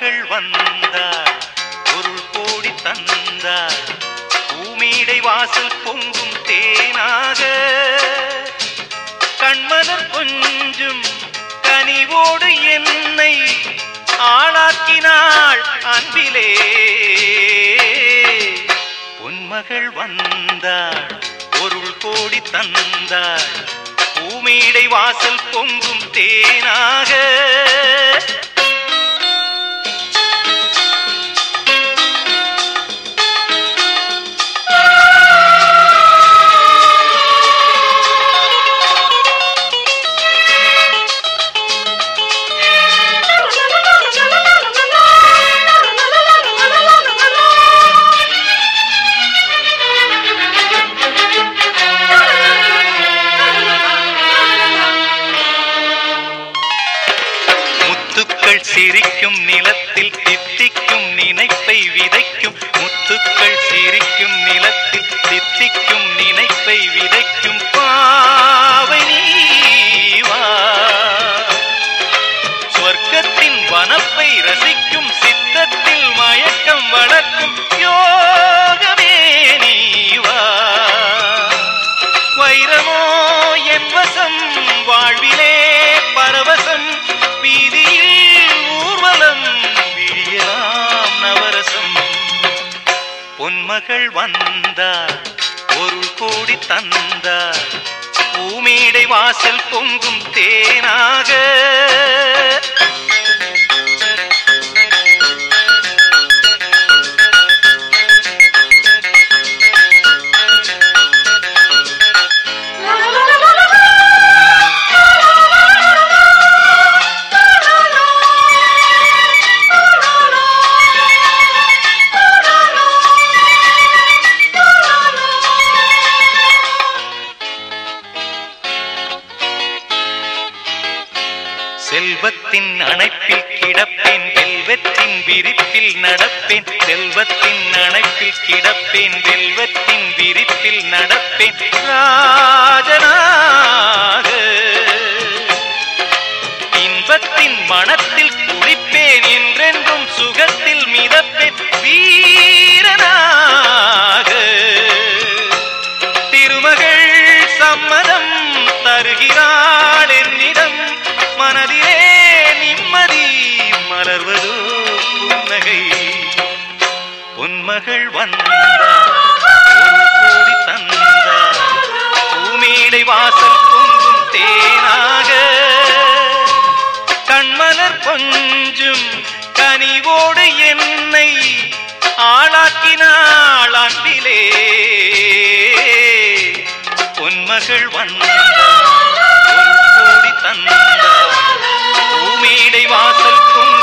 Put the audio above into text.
அவர்கள் வந்தார் பொருள் கோடி தந்தார். பூமீடை வாசல் பொங்கும் தேனாக. கண்மலர் கொஞ்சும் கனிவோடு என்னை ஆளாக்கினாள் அன்பிலே. பொன்மகள் வந்தாள் பொருள் கோடி தந்தாள். பூமீடை வாசல் பொங்கும் தேனாக. முத்துக்கள் சிரிக்கும் நிலத்தில் தித்திக்கும் நினைப்பை விதைக்கும். முத்துக்கள் சிரிக்கும் நிலத்தில் தித்திக்கும் நினைப்பை விதைக்கும். பாவை சொர்க்கத்தின் வனப்பை ரசிக்கும் சித்தத்தில் மயக்கம் வளர்க்கும். யோ மகள் வந்தார் ஒரு கோடி தந்தார். பூமேடை வாசல் பொங்கும் தேனாக செல்வத்தின் அணைப்பில் கிடப்பேன் வெல்வத்தின் விரிப்பில் நடப்பேன். செல்வத்தின் அணைப்பில் கிடப்பேன் வெல்வத்தின் விரிப்பில் நடப்பேன். ராஜனாக இன்பத்தின் மனத்தில் குளிப்பேன் என்றென்றும் சுகத்தில் மிதப்பேன். வீரனாக திருமகள் சம்மதம் தருகிறார். மனதிலே நிம்மதி மலர்வதோ புன்னகை. பொன்மகள் வந்தார் ஒரு கோடி தந்தார் பூமீடை வாசல் பொங்கும் தேனாக. கண்மலர் கொஞ்சும் கனிவோடு என்னை ஆளாக்கினாள் அன்பிலே. பொன்மகள் வந்தார் மேடை வாசல் பொங்கும்